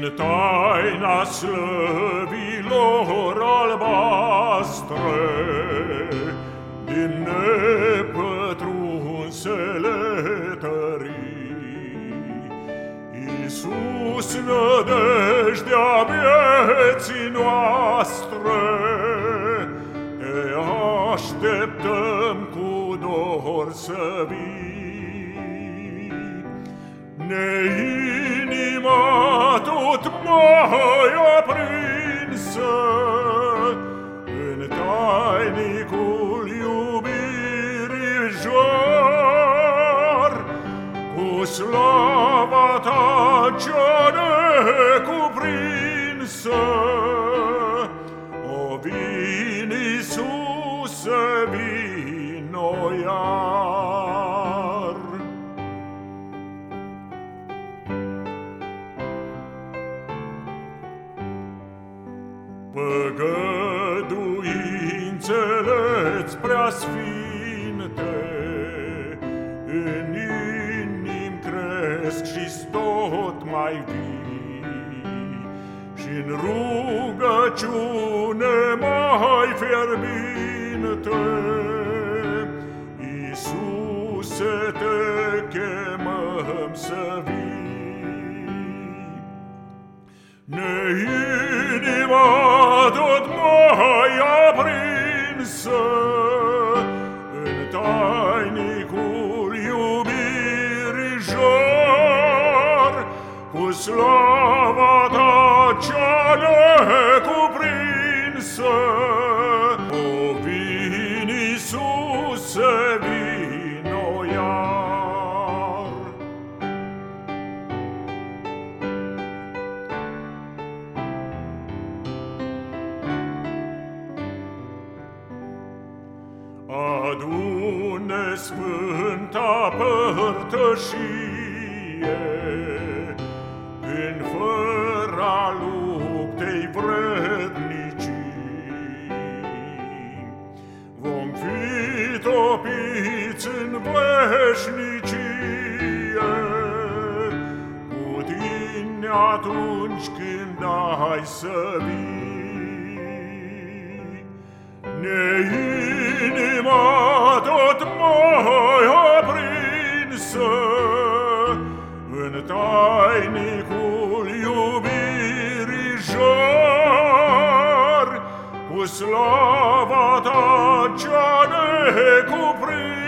în taina slăvilor albastre, Din nepătrunsele tării, Iisus nădejdea vieții noastre, Te așteptăm cu dor să vii. Ne inima noia prinse, în tainicul iubirii jor, cu slava ta cea necuprinsă, o vin Iisuse, vino iar. Păgăduințele-ți prea sfinte În inim cresc și tot mai vii. Și-n rugăciune mai fierbinte immense În tainicul iubirii jor Cu slava ta cea Adune sfânta părtășie În fără luptei vrednicii. Vom fi topiți în veșnicie Cu tine atunci când ai să vii ne inima tot moja prinse, în tainicul iubirii jar, cu slava ta cea necuprinsă.